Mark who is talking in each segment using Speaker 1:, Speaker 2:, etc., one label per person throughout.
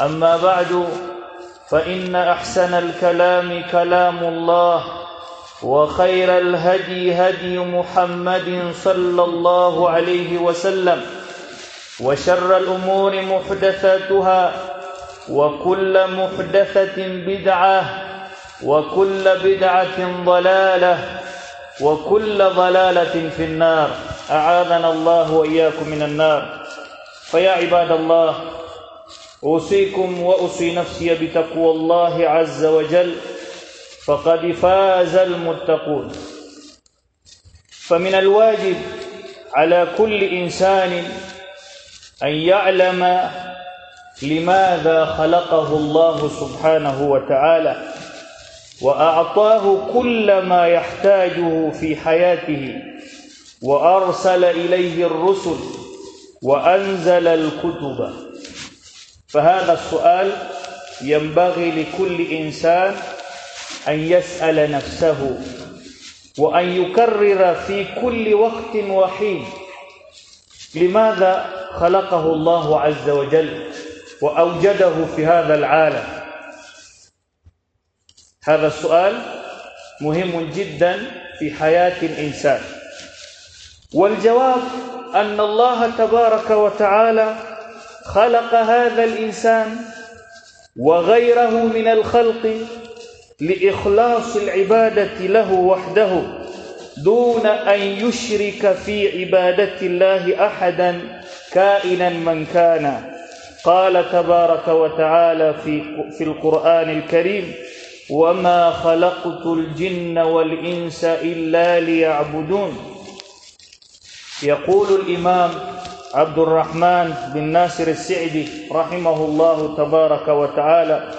Speaker 1: أما بعد فإن أحسن الكلام كلام الله وخير الهدي هدي محمد صلى الله عليه وسلم وشر الأمور محدثاتها وكل محدثة بدعة وكل بدعة ضلالة وكل ضلالة في النار. أعاذنا الله وإياكم من النار. فيا عباد الله أوصيكم وأوصي نفسي بتقوى الله عز وجل فقد فاز المتقون. فمن الواجب على كل إنسان أن يعلم لماذا خلقه الله سبحانه وتعالى وأعطاه كل ما يحتاجه في حياته وأرسل إليه الرسل وأنزل الكتب. فهذا السؤال ينبغي لكل إنسان أن يسأل نفسه وأن يكرر في كل وقت وحين. لماذا خلقه الله عز وجل وأوجده في هذا العالم؟ هذا السؤال مهم جدا في حياة الإنسان. والجواب أن الله تبارك وتعالى خلق هذا الإنسان وغيره من الخلق لإخلاص العبادة له وحده دون أن يشرك في عبادة الله أحدا كائنا من كان. قال تبارك وتعالى في في القرآن الكريم وما خلقت الجن والانس الا ليعبدون. يقول الإمام عبد الرحمن بن ناصر السعدي رحمه الله تبارك وتعالى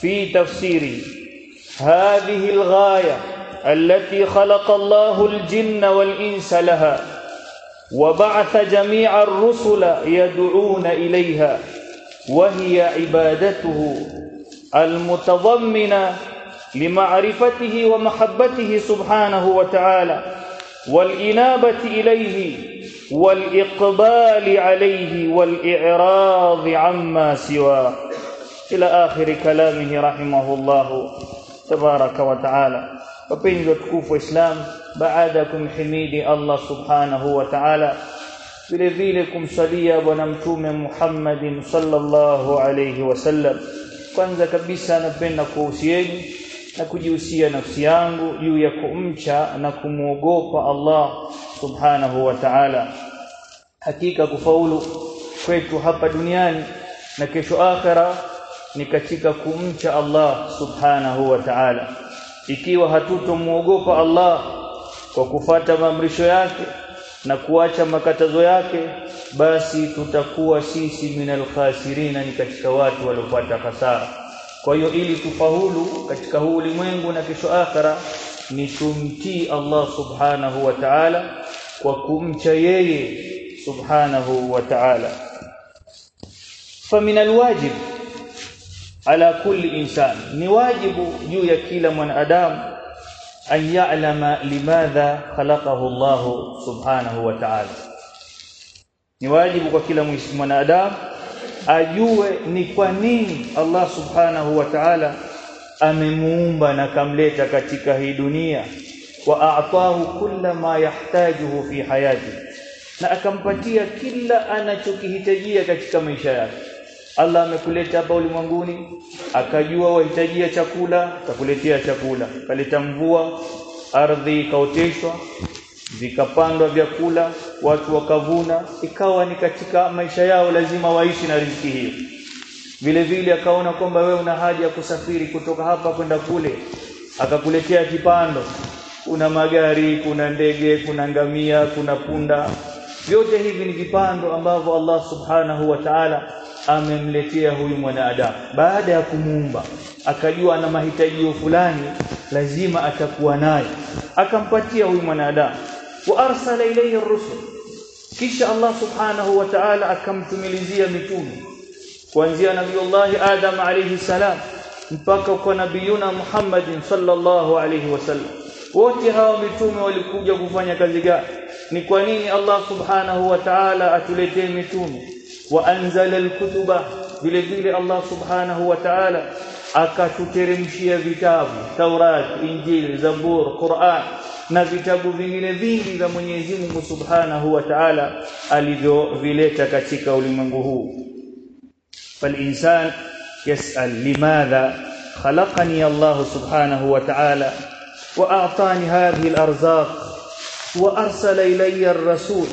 Speaker 1: في تفسيره هذه الغايه التي خلق الله الجن والانس لها وبعث جميع الرسل يدعون اليها وهي عبادته المتضمنه لمعرفته ومحبته سبحانه وتعالى والانابه اليه والاقبال عليه والاعراض عما سواه إلى اخر كلامه رحمه الله تبارك وتعالى wapenzi watukufu wa Islam baada ya kumhimidi Allah subhanahu wa ta'ala vile vile kumsalia bwana mtume Muhammadin sallallahu alayhi wasallam kwanza kabisa napenda kuhusieni na kujihusia nafsi yangu juu ya kumcha na kumwogopa Allah subhanahu wa ta'ala. Hakika kufaulu kwetu hapa duniani na kesho akhera ni katika kumcha Allah subhanahu wa ta'ala. Ikiwa hatutomuogopa Allah kwa kufata maamrisho yake na kuacha makatazo yake basi tutakuwa sisi minal khasirina ni katika watu waliopata hasara. Kwa hiyo ili tufaulu katika huu ulimwengu na kesho akhera ni tumtii Allah subhanahu wa ta'ala kwa kumcha yeye subhanahu wa ta'ala. Famin alwajib ala kulli insan. Ni wajibu juu ya kila mwanadamu an ya'lama limadha khalaqahu Allah subhanahu wa ta'ala. Ni wajibu kwa kila mwanadamu ajue ni kwa nini Allah subhanahu wa ta'ala amemuumba na kamleta katika hii dunia wa a'tahu kulla ma yahtajuhu fi hayati na akampatia kila anachokihitajia katika maisha yake. Allah amekuleta hapa ulimwenguni akajua wahitajia chakula akakuletea chakula. Kaleta mvua ardhi ikaoteshwa vikapandwa vyakula watu wakavuna ikawa ni katika maisha yao lazima waishi na riziki hiyo. Vile vile akaona kwamba wewe una haja ya kusafiri kutoka hapa kwenda kule akakuletea kipando kuna magari kuna ndege kuna ngamia kuna punda. Vyote hivi ni vipando ambavyo Allah subhanahu wa ta'ala amemletea huyu mwanadamu. Baada ya kumuumba akajua ana mahitaji fulani lazima atakuwa naye akampatia huyu mwanadamu. Wa arsala ilayhi ar-rusul. Kisha Allah subhanahu wa ta'ala akamtumilizia mitume. Kuanzia nabiiullah Adam alayhi salam mpaka kwa nabiyuna Muhammadin sallallahu alayhi wasallam wote hawa mitume walikuja kufanya kazi gani ni kwa nini Allah subhanahu wa ta'ala atuletee mitume wa anzala alkutuba vile vile Allah subhanahu wa ta'ala akatuteremshia vitabu Taurat Injili Zabur Qur'an na vitabu vingine vingi vya Mwenyezi Mungu Subhanahu wa Ta'ala alivyovileta katika ulimwengu huu فالإنسان يسأل لماذا خلقني الله سبحانه وتعالى وأعطاني هذه الأرزاق وأرسل إلي الرسول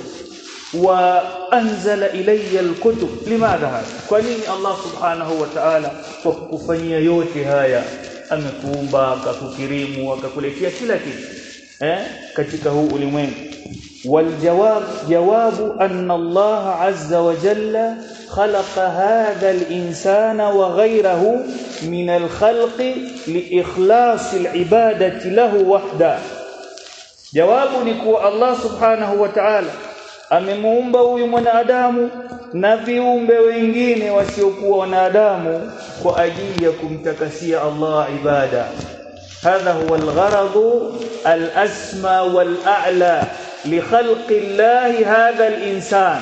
Speaker 1: وأنزل إلي الكتب. لماذا هذا؟ كني الله سبحانه وتعالى. وكفني يوتي هايا. أم كومبا ككريم وككل شيء كلك إيه؟ كتكه ولوين والجواب جواب أن الله عز وجل خلق هذا الإنسان وغيره من الخلق لإخلاص العبادة له وحده جواب نكو الله سبحانه وتعالى amemuumba huyu mwanadamu na viumbe wengine wasiokuwa wanadamu kwa ajili ya kumtakasia Allah ibada hadha huwa algharadu alasma wal'ala likhalqi Allah hadha alinsan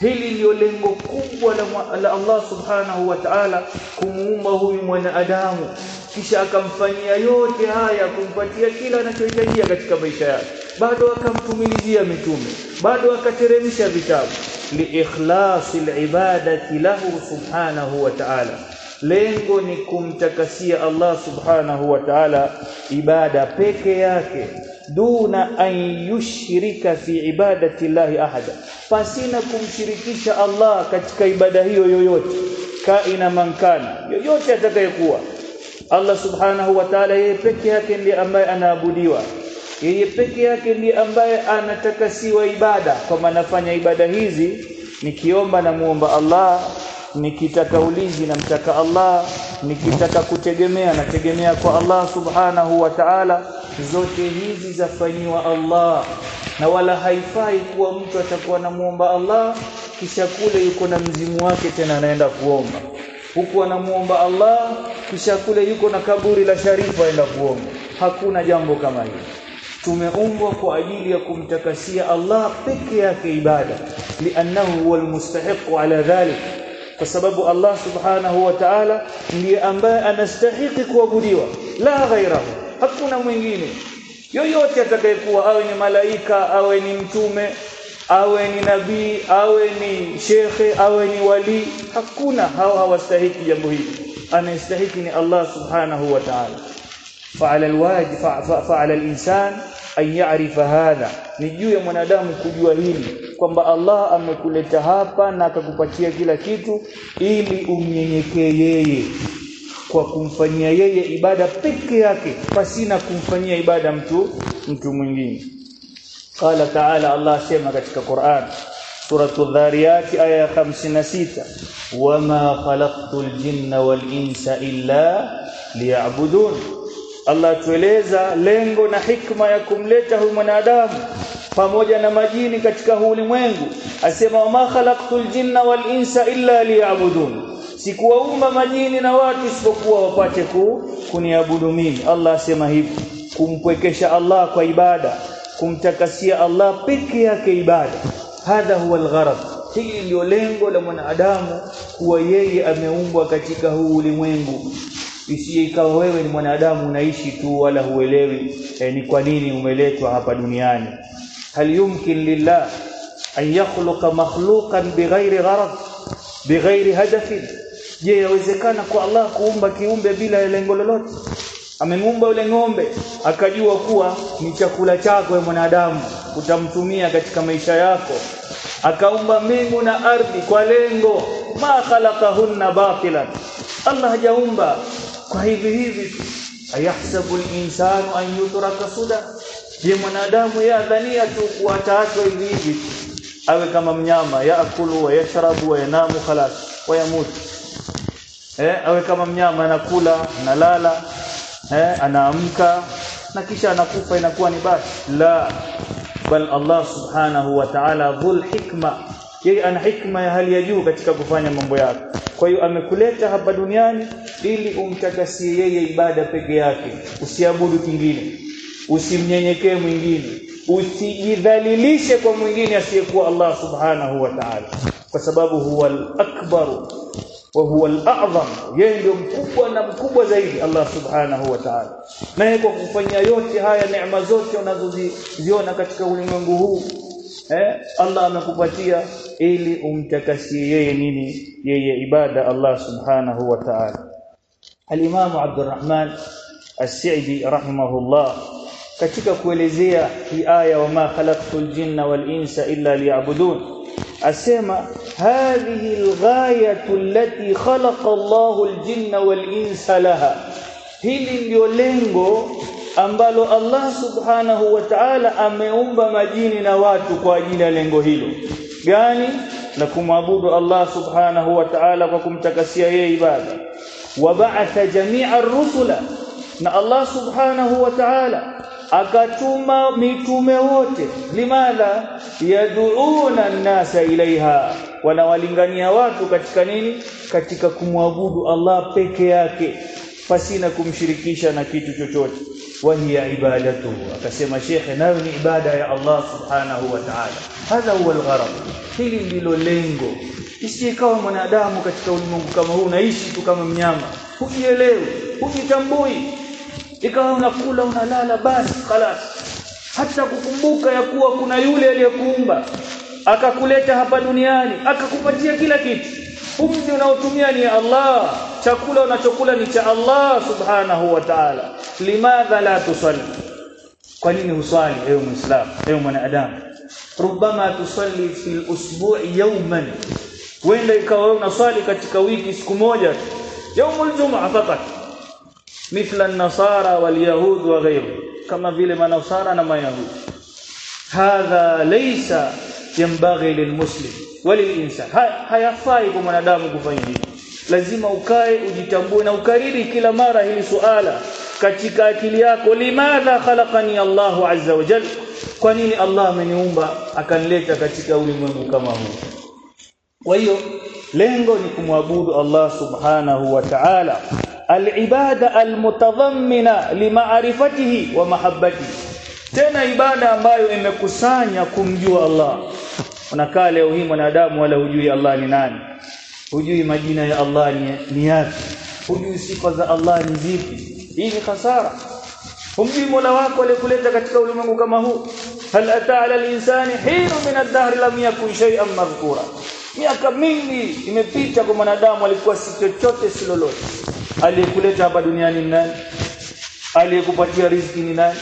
Speaker 1: hili ndio lengo kubwa la, la Allah subhanahu wa ta'ala kumuumba huyu mwanadamu. Kisha akamfanyia yote haya kumpatia kila anachohitajia katika maisha yake. Bado akamtumilizia mitume. Bado akateremsha vitabu. Liikhlasi libadati lahu subhanahu wa ta'ala lengo ni kumtakasia Allah subhanahu wa ta'ala ibada peke yake duna an yushrika fi ibadati llahi ahada. Pasina kumshirikisha Allah katika ibada hiyo yoyote kaina mankana yoyote atakayekuwa. Allah subhanahu wa ta'ala yeye peke yake ndiye ambaye anaabudiwa. Yeye peke yake ndiye ambaye anatakasiwa ibada. Kwa maana ibada hizi nikiomba na muomba Allah nikitaka ulinzi namtaka Allah nikitaka kutegemea nategemea kwa Allah subhanahu wa ta'ala. Zote hizi zafanyiwa Allah na wala haifai kuwa mtu atakuwa namuomba Allah kisha kule yuko na mzimu wake tena anaenda kuomba. Huku anamuomba Allah kisha kule yuko na kaburi la sharifu aenda kuomba. Hakuna jambo kama hilo tumeumbwa kwa ajili ya kumtakasia Allah peke yake ibada. Li'annahu huwa almustahiq ala dhalik kwa sababu Allah subhanahu wa ta'ala ndiye ambaye anastahili kuabudiwa. La ghairahu hakuna mwingine. Yoyote atakayekuwa awe ni malaika awe ni mtume awe ni nabii awe ni shekhe awe ni wali hakuna. Hao hawastahiki jambo hili. Anastahiki ni Allah subhanahu wa ta'ala. Fa'ala alwajib fa'ala alinsan an ya'rifa hadha. Ni juu ya mwanadamu kujua hili kwamba Allah amekuleta hapa na akakupatia kila kitu ili umnyenyekee yeye kwa kumfanyia yeye ibada peke yake pasina kumfanyia ibada mtu mtu mwingine. Qala ta'ala Allah sema katika Qur'an suratu dhariyat aya ya 56 wama khalaqtul jinna wal insa illa liya'budun. Allah tueleza lengo na hikma ya kumleta huyu mwanadamu pamoja na majini katika huu ulimwengu. Asema wama khalaqtul jinna wal insa illa liya'budun. Sikuwaumba majini na watu isipokuwa wapate ku kuniabudu mimi. Allah asema hivi kumpwekesha Allah kwa ibada kumtakasia Allah peke yake ibada. Hadha huwa algharad. Hili ndio lengo la mwanadamu kuwa yeye ameumbwa katika huu ulimwengu. Isiye ikawa wewe ni mwanadamu unaishi tu wala huelewi eh, ni kwa nini umeletwa hapa duniani hal yumkin lillah an yakhluqa makhluqan bighairi gharad bighairi hadafin je yawezekana kwa Allah kuumba kiumbe bila lengo lolote amemuumba yule ng'ombe akajua kuwa ni chakula chako mwanadamu utamtumia katika maisha yako akaumba mbingu na ardhi kwa lengo ma khalaqahunna batilan Allah hajaumba kwa hivi hivi ayahsabu al-insanu an yutraka suda je mwanadamu ya dhania tu kuataachwa hivi hivi awe kama mnyama yaakulu wa yashrabu wa yanamu khalas wa yamut eh awe kama mnyama anakula analala eh anaamka na kisha anakufa inakuwa ni basi. La. Bal Allah subhanahu wa ta'ala dhul hikma. Yeye ana hikma ya hali ya juu katika kufanya mambo yake. Kwa hiyo amekuleta hapa duniani ili umtakasie yeye ibada peke yake. Usiabudu kingine usimnyenyekee mwingine. Usijidhalilishe kwa mwingine asiyekuwa Allah subhanahu wa ta'ala. Kwa sababu huwa al-akbar wa huwa al-a'zam. Yeye ndio mkubwa na mkubwa zaidi Allah subhanahu wa ta'ala. Naye kwa kufanya yote haya neema zote unazoziona katika ulimwengu huu eh Allah amekupatia ili umtakasie yeye nini? Yeye ibada Allah subhanahu wa ta'ala. al-Imam Abdurrahman As-Sa'di rahimahullah katika kuelezea hii aya wama khalaqtul jinna wal insa illa liya'budun asema hadhihi alghayatu allati khalaqa Allahu aljinna wal insa laha hili ndio lengo ambalo Allah subhanahu wa ta'ala ameumba majini na watu kwa ajili ya lengo hilo. Gani? La kumwabudu Allah subhanahu wa ta'ala kwa kumtakasia yeye ibada. Wa ba'atha jami'a ar-rusula. Na Allah subhanahu wa ta'ala akatuma mitume wote. Limadha yad'una an-nasa ilaiha. Wanawalingania watu katika nini? Katika kumwabudu Allah peke yake pasina kumshirikisha na kitu chochote. Wahiya ibadatu. Akasema shekhe nayo ni ibada ya Allah subhanahu wa ta'ala. Hadha huwa al-gharad hili ndilo lengo. Isikawa mwanadamu katika ulimwengu kama huu unaishi tu kama mnyama. Hujielewi hujitambui ikawa unakula unalala basi khalas. Hata kukumbuka ya kuwa kuna yule aliyekuumba akakuleta hapa duniani akakupatia kila kitu. Pumzi unaotumia ni Allah. Chakula unachokula ni cha Allah subhanahu wa ta'ala. Limadha la tusalli? Kwa nini uswali ewe muislamu ewe mwanadamu? Rubama tusalli fil usbu'i yawman. Wenda ikawa unaswali katika wiki siku moja yaumul jumaa fakat mithla an-nasara wal yahud wa ghayru kama vile manasara na mayahudi. Hadha laysa yanbaghi lilmuslim walilinsan hayafai kwa mwanadamu kufanya hivi. Lazima ukae ujitambue na ukariri kila mara hili suala katika akili yako. Limadha khalaqani Allahu azza wa jalla kwa nini Allah ameniumba akanileta katika ulimwengu kama huu? Kwa hiyo lengo ni kumwabudu Allah subhanahu wa ta'ala alibada almutadhammina limaarifatihi wa mahabbatihi. Tena ibada ambayo imekusanya kumjua Allah. Unakaa leo hii mwanadamu wala hujui Allah ni nani. Hujui majina ya Allah ni, ni yapi. Hujui sifa za Allah ni zipi. Hii ni khasara. Humjui Mola wako aliyekuleta katika ulimwengu kama huu. Hal ata ala al-insani hinu min ad-dahr lam yakun shay'an madhkura. Miaka mingi imepita kwa mwanadamu alikuwa si chochote si lolote aliyekuleta hapa duniani ni nani? Aliyekupatia riziki ni nani?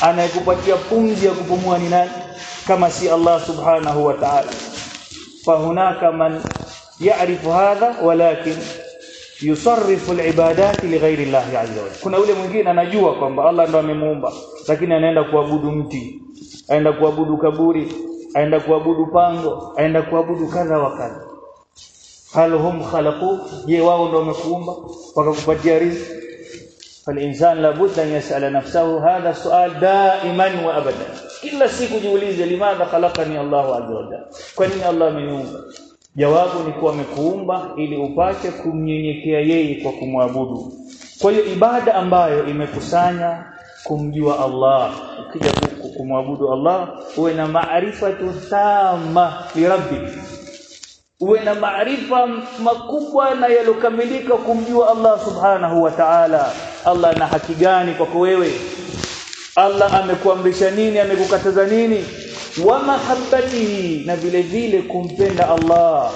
Speaker 1: Anayekupatia pumzi ya kupumua ni nani? Kama si Allah subhanahu wa ta'ala. Fahunaka man ya'rifu hadha walakin yusarrifu al-ibadat lighairi Allah azza wa kuna yule mwingine anajua kwamba Allah ndo amemuumba lakini anaenda kuabudu mti aenda kuabudu kaburi aenda kuabudu pango aenda kuabudu kadha wa kadha hal hum khalaqu je wao ndo wamekuumba wakakupatia riziki فالانسان لابد ان يسال نفسه هذا السؤال دائما وابدا kila siku jiulize limadha khalaqani Allah azza wa jalla kwa nini Allah ameniumba jawabu ni kuwa amekuumba ili upate kumnyenyekea yeye kwa kumwabudu kwa hiyo ibada ambayo imekusanya kumjua Allah ukija kumwabudu Allah uwe na maarifatu tama li rabbik uwe na maarifa makubwa na yalokamilika kumjua Allah subhanahu wa ta'ala. Allah ana haki gani kwako wewe? Allah amekuamrisha nini? Amekukataza nini? Wa mahabbatihi na vile vile kumpenda Allah.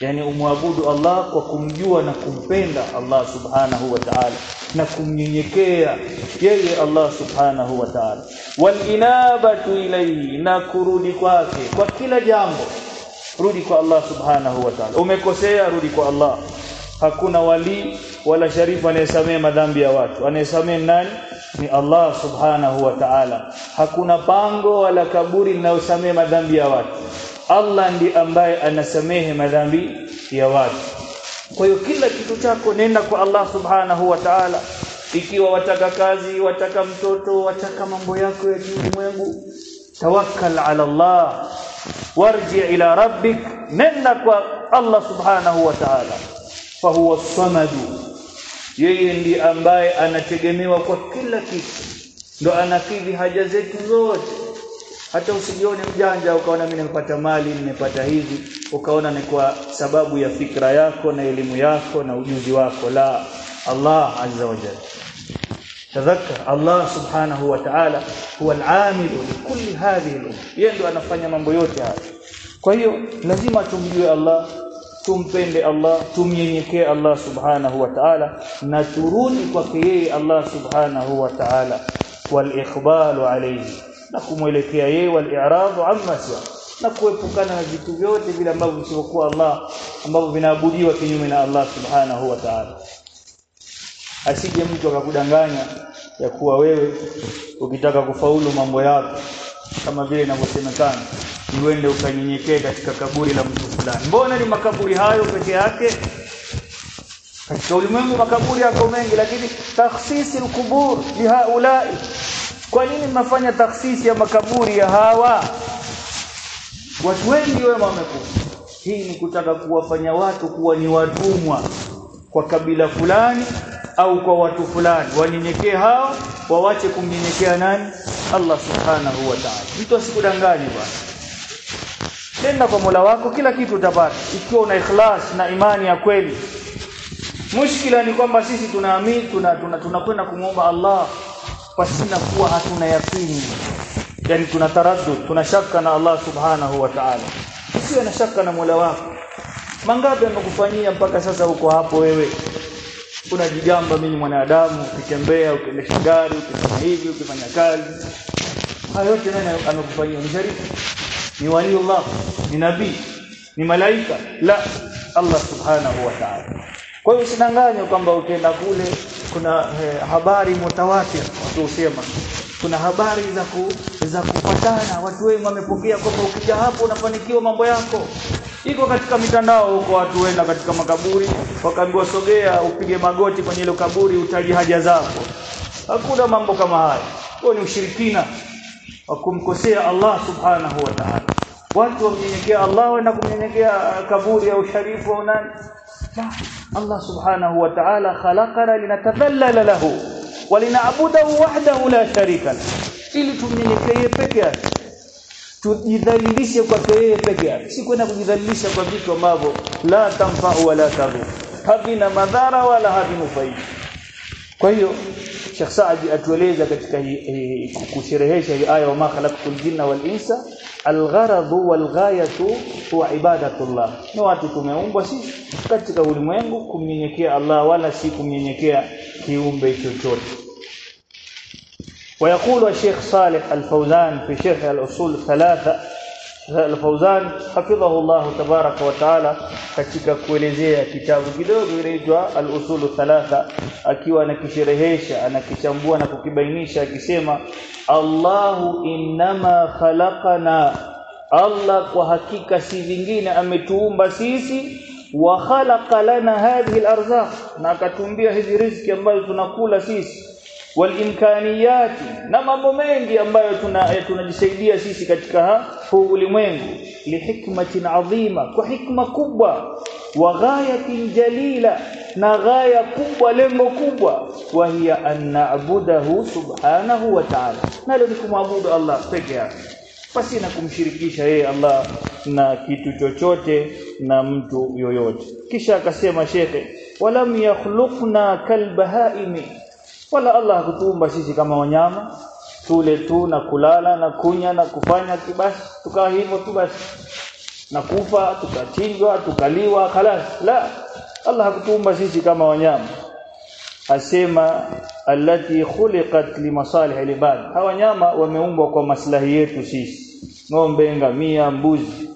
Speaker 1: Yani umwabudu Allah kwa kumjua na kumpenda Allah subhanahu wa ta'ala na kumnyenyekea yeye Allah subhanahu wa ta'ala. Wal inabatu ilayhi na kurudi kwake kwa kila jambo rudi kwa Allah subhanahu wa ta'ala. Umekosea rudi kwa Allah. Hakuna wali wala sharifu anayesamea madhambi ya watu. Anayesamea nani? Ni Allah subhanahu wa ta'ala. Hakuna pango wala kaburi linalosamea madhambi ya watu. Allah ndi ambaye anasamehe madhambi ya watu. Kwa hiyo kila kitu chako nenda kwa Allah subhanahu wa ta'ala. Ikiwa wataka kazi wataka mtoto wataka mambo yako ya kiulimwengu tawakkal ala Allah warji ila rabbik nenda kwa Allah subhanahu wa ta'ala. Fahuwa samadu yeye ndiye ambaye anategemewa kwa kila kitu. Ndo anakidhi haja zetu zote. Hata usijione mjanja ukaona mimi nimepata mali nimepata hivi ukaona ni kwa sababu ya fikra yako na elimu yako na ujuzi wako. La Allah azza wa jalla tadhakkar. Allah subhanahu wa ta'ala huwa al-amil li kulli hadhihi al yeye ndo anafanya mambo yote haya. Kwa hiyo lazima tumjue Allah tumpende Allah tumnyenyekee Allah subhanahu wa ta'ala na turudi kwake yeye Allah subhanahu wa ta'ala. Wal ikhbalu alayhi. Na kumwelekea yeye wal i'radu amma siwa. Na kuepukana na vitu vyote vile ambavyo visivyokuwa Allah ambavyo vinaabudiwa kinyume na Allah subhanahu wa ta'ala asije mtu akakudanganya ya kuwa wewe ukitaka kufaulu mambo yako kama vile inavyosemekana uende ukanyenyekee katika kaburi la mtu fulani. Mbona ni makaburi hayo peke yake? Katika ulimwengu makaburi yako mengi lakini takhsisi al-qubur lihaulai kwa nini mnafanya takhsisi ya makaburi ya hawa? Watu wengi wema wamekufa. Hii ni kutaka kuwafanya watu kuwa ni watumwa kwa kabila fulani au kwa watu fulani. Wanyenyekee hao wawache kumnyenyekea nani? Allah subhanahu wa ta'ala. Mtu asikudanganye bwana. Nenda kwa Mola wako kila kitu utapata ikiwa una ikhlas na imani ya kweli. Mushkila ni kwamba sisi tunaamini tunakwenda tuna, tuna kumwomba Allah pasina kuwa hatuna yakini yani tuna taraddud tuna shaka na Allah subhanahu wa ta'ala. Usiwe na shaka na Mola wako. Mangapi amekufanyia mpaka sasa uko hapo wewe unajigamba mimi mwanadamu ukitembea ukiendesha gari ukifanya hivi ukifanya kazi. Hayo yote nani anakufanyia? Ni sharifu ni waliullah ni nabii ni malaika. La Allah subhanahu wa ta'ala. Kwa hiyo usidanganywe kwamba ukienda kule kuna eh, habari mutawatir watu usema kuna habari za ku, za kupatana. Watu wengi wamepokea kwamba ukija hapo unafanikiwa mambo yako iko katika mitandao huko watu wenda katika makaburi wakaambiwa sogea upige magoti kwenye ile kaburi utaji haja zako. Hakuna mambo kama haya huo ni ushirikina wa kumkosea Allah subhanahu wa ta'ala. Watu wamnyenyekea Allah wenda kumnyenyekea kaburi au sharifu au nani? Allah subhanahu wa ta'ala khalaqana linatadhallala lahu walinaabudahu wahdahu la sharika ili tumnyenyekee peke yake tujidhalilishe kwake yeye peke yake. Si kwenda kujidhalilisha kwa vitu ambavyo la tamfa'u wala tadhur havina madhara wala havinufaidi kwa hiyo Sheikh Saadi atueleza katika kusherehesha hii aya wa ma khalaqtul jinna wal insa algharadhu wal ghayatu huwa ibadatullah. Ni watu tumeumbwa sisi katika ulimwengu kumnyenyekea Allah wala si kumnyenyekea kiumbe chochote ويقول الشيخ صالح الفوزان في شرح الأصول الثلاثة الفوزان حفظه الله تبارك وتعالى katika kuelezea kitabu kidogo inaitwa al-usulu thalatha akiwa anakisherehesha anakichambua na kukibainisha akisema Allahu innama khalaqana Allah kwa hakika si vingine ametuumba sisi wa khalaqa lana hadhihi al-arzaq na akatumbia hizi riziki ambazo tunakula sisi walimkaniyati na mambo mengi ambayo tunajisaidia tuna sisi katika huu ulimwengu. Lihikmatin adhima kwa hikma kubwa. Wa ghayatin jalila na ghaya kubwa lengo kubwa. Wa hiya an subhanahu wa ta'ala. Nalo ni kumwabudu Allah peke yake. Basi na kumshirikisha yeye Allah na kitu chochote na mtu yoyote. Kisha akasema shekhe walam yakhluqna kalbahaimi wala Allah hakutuumba sisi kama wanyama. Tule tu na kulala na kunya na kufanya basi tukawa hivyo tu basi. Na kufa tukachinjwa tukaliwa khalas. La Allah hakutuumba sisi kama wanyama. Asema allati khuliqat limasalih alibad hawa wanyama wameumbwa kwa maslahi yetu sisi. Ng'ombe ngamia mbuzi.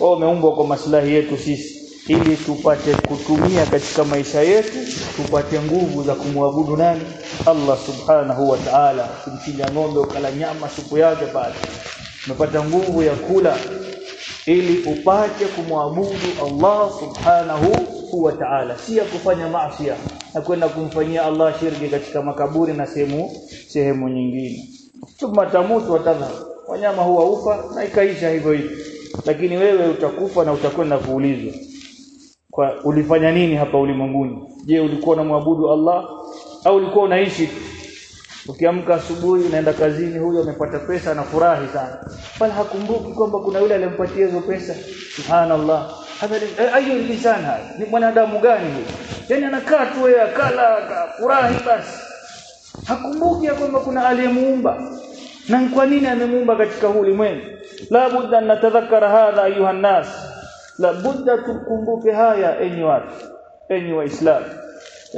Speaker 1: Wao wameumbwa kwa maslahi yetu sisi ili tupate kutumia katika maisha yetu tupate nguvu za kumwabudu nani? Allah subhanahu wa ta'ala. Kumchinja ng'ombe ukala nyama supu yake pale. Umepata nguvu ya kula. Ili upate kumwabudu Allah subhanahu wa ta'ala. Si ya kufanya maasi na kwenda kumfanyia Allah shirki katika makaburi na sehemu sehemu nyingine. Thumma tamutu watadha wanyama huwa ufa na ikaisha hivyo hivyo. Lakini wewe utakufa na utakwenda kuulizwa kwa ulifanya nini hapa ulimwenguni? Je ulikuwa unamwabudu Allah au ulikuwa unaishi? Ukiamka asubuhi unaenda kazini huyo amepata pesa na furahi sana. Bali hakumbuki kwamba kuna yule aliyempatia hizo pesa? Subhanallah. Hapa ayo lisan ni mwanadamu gani huyo? Yani anakaa tu yeye akala akafurahi basi. Hakumbuki kwamba kuna aliyemuumba? Na kwa nini amemuumba katika huu ulimwengu? La budda natadhakkara hadha ayuha nas la budda tukumbuke haya enyi watu enyi waislamu.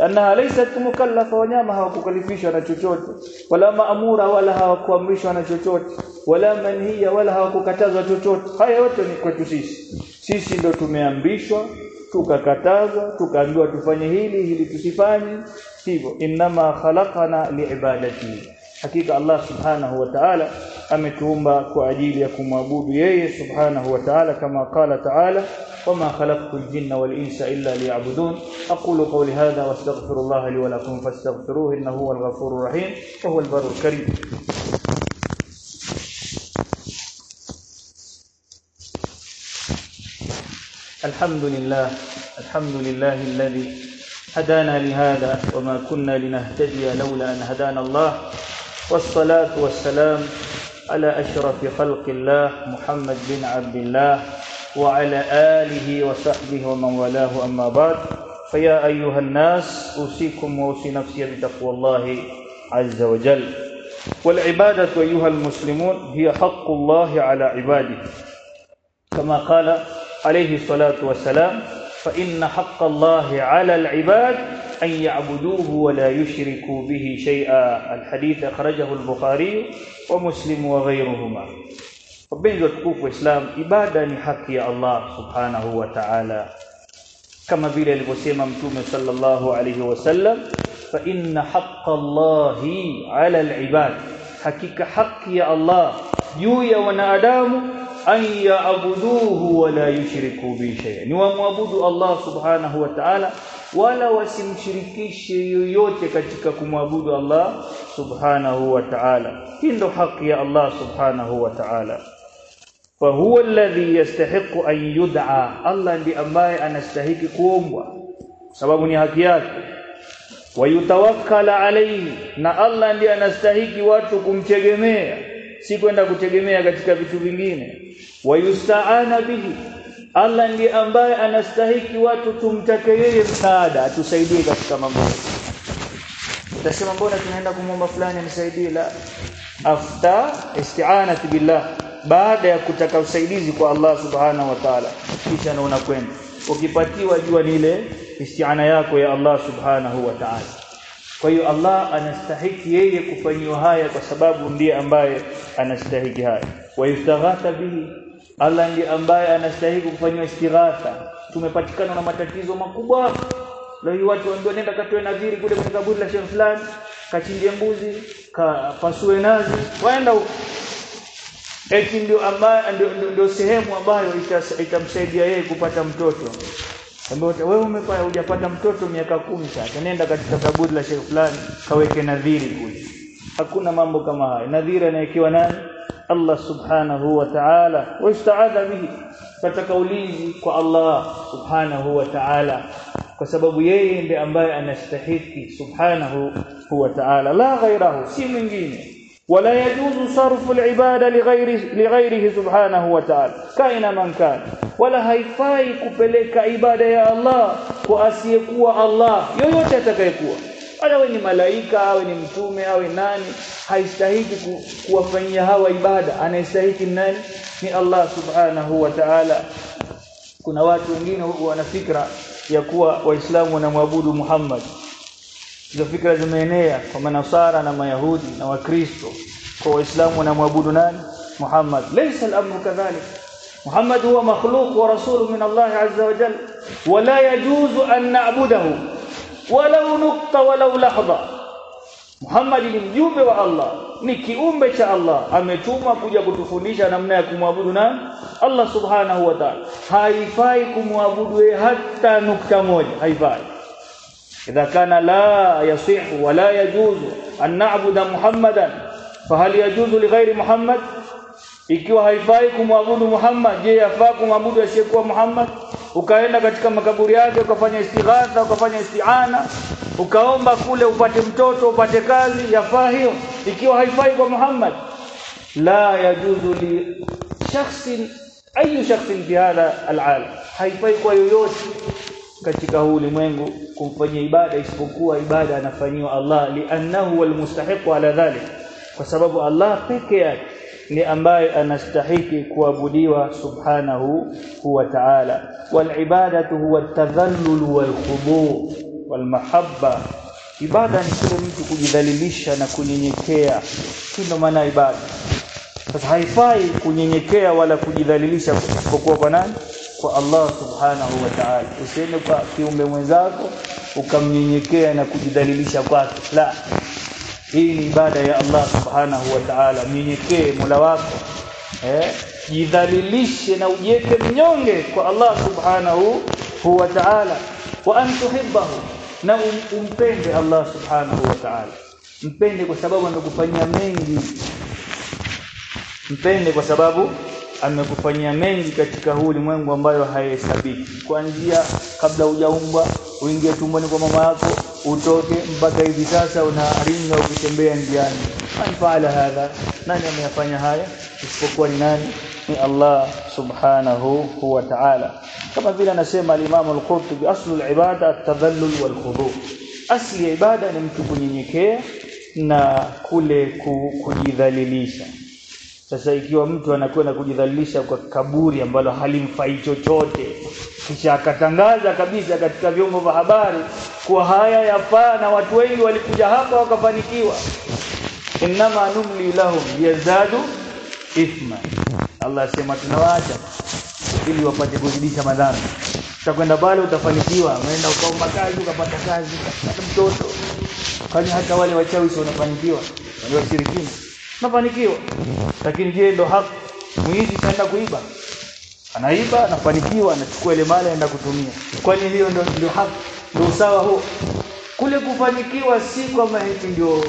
Speaker 1: Annaha laysat mukallafa wanyama hawakukalifishwa na chochote. Wala maamura wala hawakuamrishwa na chochote. Wala manhiya wala hawakukatazwa chochote. Haya yote ni kwetu sisi. Sisi ndo tumeambishwa tukakatazwa tukaambiwa tufanye hili hili tusifanye. Hivyo inma khalaqana liibadati حقيقه الله سبحانه وتعالى امتومبا كاجلي يكمعبود يي سبحانه وتعالى كما قال تعالى وما خلقت الجن والانس الا ليعبدون أقول قولي هذا واستغفر الله لي ولكم فاستغفروه انه هو الغفور الرحيم وهو البر الكريم الحمد لله الحمد لله الذي هدانا لهذا وما كنا لنهتدي لولا ان هدانا الله والصلاة والسلام على أشرف خلق الله محمد بن عبد الله وعلى آله وصحبه ومن والاه. أما بعد فيا أيها الناس أوصيكم وأوصي نفسي بتقوى الله عز وجل. والعبادة أيها المسلمون هي حق الله على عباده. كما قال عليه الصلاة والسلام فإن حق الله على العباد أن يعبدوه ولا يشركوا به شيئا. الحديث أخرجه البخاري ومسلم وغيرهما. وبين ذلك الإسلام إبادة حق يا الله سبحانه وتعالى كما بيلي المسيمة متومة صلى الله عليه وسلم فإن حق الله على العباد حقيقة حق يا الله يويا ونا أن يعبدوه ولا يشركوا به شيئا. يعني ومعبدو الله سبحانه وتعالى ولا وسمشركي شيء يوتي كتك كمعبدو الله سبحانه وتعالى. إن حق يا الله سبحانه وتعالى. فهو الذي يستحق أن يدعى الله أن بأماء أن استحق كوم سبب نهاكيات ويتوكل عليه نا الله أن أستحق واتكم تجمع سيكون أن تجمع كتك بشو بنجينه wayusta'ana bihi. Allah ndiye ambaye anastahiki watu tumtake yeye msaada atusaidie katika mambo utasema mbona tunaenda kumwomba fulani anisaidie? La. Afta isti'anat billah. Baada ya kutaka usaidizi kwa Allah subhanahu wa ta'ala. Kisha naona kwenda. Ukipatiwa jua ni ile isti'ana yako ya Allah subhanahu wa ta'ala. Kwa hiyo Allah anastahiki yeye kufanyiwa haya kwa sababu ndiye ambaye anastahiki haya. Wa yustaghatha bihi Allah ndiye ambaye anastahili kufanywa istighatha tumepatikana na matatizo makubwa. Leo watu wengi nenda katoe nadhiri kule kwenye kaburi la shehe fulani kachinje mbuzi kapasue nazi. Waenda huko. Eti ndio ambaye ndio, ndio, sehemu ambayo itamsaidia yeye kupata mtoto. Ambao wewe umepata hujapata mtoto miaka kumi sasa. Nenda katika kaburi la shehe fulani kaweke nadhiri kule. Hakuna mambo kama haya nadhiri anayekiwa nani Allah subhanahu wa ta'ala wastaadha bihi kataka ulinzi kwa Allah subhanahu wa ta'ala kwa sababu yeye ndiye ambaye anastahiki subhanahu wa ta'ala la ghairahu si mwingine ولا يجوز صرف العباده لغيره لغيره سبحانه وتعالى كائنا من كان ولا haifai kupeleka ibada ya Allah kwa asiyekuwa Allah yoyote atakayekuwa awe ni malaika awe ni mtume awe nani haistahiki ku, kuwafanyia hawa ibada. Anayestahiki nani? Ni Allah subhanahu wa ta'ala. Kuna watu wengine wana fikra ya kuwa waislamu wanamwabudu Muhammad. Hizo fikra zimeenea kwa manasara na mayahudi na wakristo. Kwa waislamu wanamwabudu nani? Muhammad. Laysa al-amru kadhalik. Muhammad huwa makhluq wa rasul min Allah azza wa jalla. Wala yajuzu an na'budahu ولو نقطة ولو لحظة. محمد بن المجوبي و الله. نكي أمبي شاء الله. أمي توما كجا كتفنشا نمناكم وابدنا الله سبحانه وتعالى. هايفايكم وابدوه حتى نقطة موجة. هايفاي إذا كان لا يصح ولا يجوز أن نعبد محمدا فهل يجوز لغير محمد؟ Ikiwa haifai kumwabudu Muhammad je yafaa kumwabudu asiyekuwa Muhammad? Ukaenda katika makaburi yake ukafanya istighatha ukafanya isti'ana ukaomba kule upate mtoto upate kazi yafaa hiyo? Ikiwa haifai kwa Muhammad la yajuzu li shakhsin ayu shakhsin fi hadha al'alam. Haifai kwa yoyote katika huu ulimwengu kumfanyia ibada isipokuwa ibada anafanyiwa Allah li'annahu walmustahiqu ala dhalik. Kwa sababu Allah peke yake ni ambaye anastahiki kuabudiwa subhanahu huwa ta'ala. Wal ibadatu huwa at-tadhallul wal khudu' wal mahabba. Ibada ni kile mtu kujidhalilisha na kunyenyekea. Ndio maana ibada. Sasa haifai kunyenyekea wala kujidhalilisha isipokuwa kwa nani? Kwa Allah subhanahu wa ta'ala. Usiende kwa kiumbe mwenzako ukamnyenyekea na kujidhalilisha kwake. La hii ni ibada ya Allah subhanahu wa ta'ala. Mnyenyekee Mola wako eh? Jidhalilishe na ujieke mnyonge kwa Allah subhanahu wa ta'ala. Wa an tuhibbahu na um, umpende Allah subhanahu wa ta'ala. Mpende kwa sababu amekufanyia mengi. Mpende kwa sababu amekufanyia mengi katika huu ulimwengu ambayo hayahesabiki kuanzia kabla hujaumbwa uingie tumboni kwa mama yako utoke mpaka hivi sasa unaringa ukitembea njiani. Man hadha? Nani ameyafanya haya? Isipokuwa ni nani? Ni Allah subhanahu wa ta'ala. Kama vile anasema al-Imam al-Qurtubi aslu al-ibada at-tadhallul wal khudu asli ibada ni mtu kunyenyekea na kule kujidhalilisha sasa ikiwa mtu anakwenda kujidhalilisha kwa kaburi ambalo halimfai chochote kisha akatangaza kabisa katika vyombo vya habari kuwa haya yafaa na watu wengi walikuja hapa wakafanikiwa. Inma numli lahum yazadu ithma. Allah asema tunawaacha ili wapate kuzidisha madhambi. Utakwenda pale utafanikiwa unaenda ukaomba kazi ukapata kazi ukapata mtoto. Kwani hata wale wachawi wanafanikiwa? Wale washirikina nafanikiwa lakini je ndo haki? Mwizi kaenda kuiba. Anaiba anafanikiwa anachukua ile mali aenda kutumia. Kwani hiyo ndio ndio haki? Ndio usawa huo? Kule kufanikiwa si kwamba hivi ndio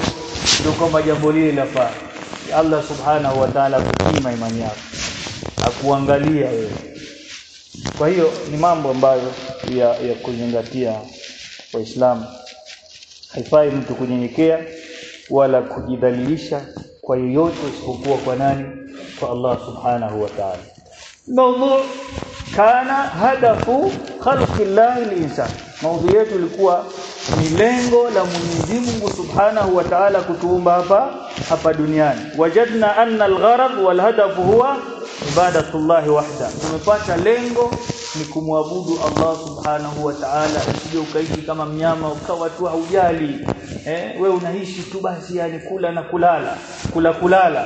Speaker 1: ndio kwamba jambo lile lafaa. Allah subhanahu wa ta'ala kupima imani yako. Akuangalia wewe. Kwa hiyo ni mambo ambayo ya, ya kuzingatia waislamu. Haifai mtu kunyenyekea wala kujidhalilisha kwa yoyote isipokuwa kwa nani kwa Allah subhanahu wa ta'ala mada kana hadafu khalqi llahi linsan maudhui yetu ilikuwa ni lengo la Mwenyezi Mungu Subhanahu wa Ta'ala kutuumba hapa hapa duniani wajadna anna algharad walhadaf huwa ibadatullah wahda tumepata lengo ni kumwabudu Allah Subhanahu wa Ta'ala usije ukaishi kama mnyama ukawa tu haujali. Eh we unaishi tu basi yani kula na kulala kula kulala.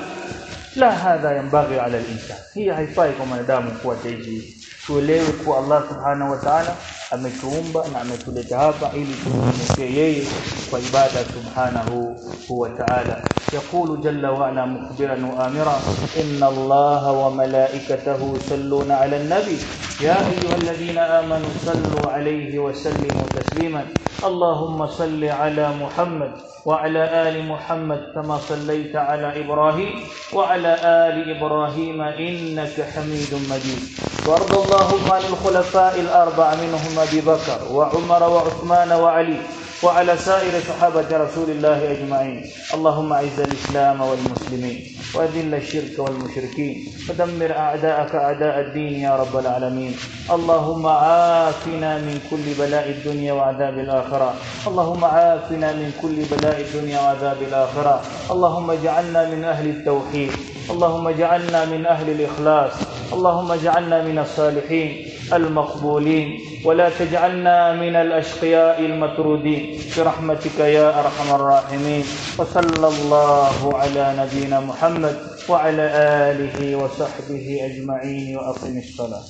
Speaker 1: La hadha yambaghi ala al-insan. Hii haifai kwa mwanadamu kuwa taishi tuelewe kuwa Allah subhanahu wa ta'ala ametuumba na ametuleta hapa ili tumtumikie yeye kwa ibada subhanahu wa ta'ala. يقول جل وعلا مخبرا وآمرا إن الله وملائكته يصلون على النبي يا أيها الذين آمنوا صلوا عليه وسلموا تسليما اللهم صل على محمد وعلى آل محمد كما صليت على إبراهيم وعلى آل إبراهيم إنك حميد مجيد وارض اللهم عن الخلفاء الأربع منهم أبي بكر وعمر وعثمان وعلي وعلى سائر صحابة رسول الله أجمعين. اللهم أعز الإسلام والمسلمين وأذل الشرك والمشركين ودمر أعداءك أعداء الدين يا رب العالمين. اللهم عافنا من كل بلاء الدنيا وعذاب الآخرة. اللهم عافنا من كل بلاء الدنيا وعذاب الآخرة. اللهم اجعلنا من أهل التوحيد. اللهم اجعلنا من أهل الإخلاص. اللهم اجعلنا من الصالحين. المقبولين. ولا تجعلنا من الأشقياء المطرودين. برحمتك يا أرحم الراحمين. وصلى الله على نبينا محمد وعلى آله وصحبه أجمعين. وأقم الصلاة.